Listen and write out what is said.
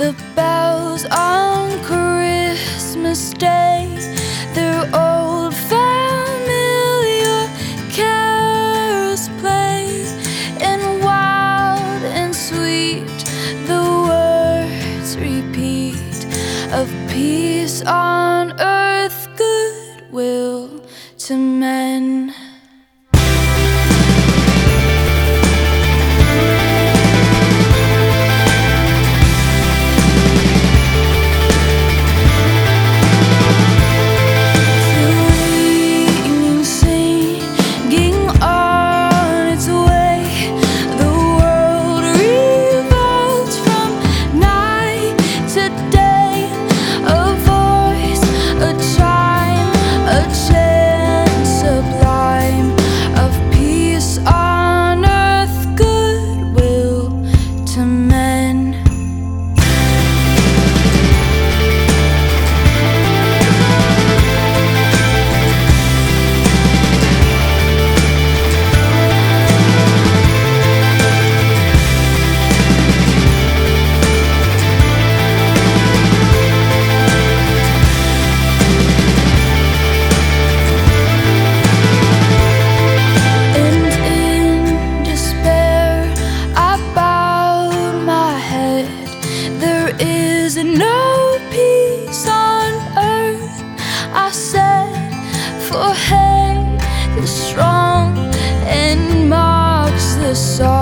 the bells on Christmas Day. Their old familiar carols play, and wild and sweet the words repeat of peace on earth, goodwill to men. no peace on earth. I said, for hate is strong and mocks the song.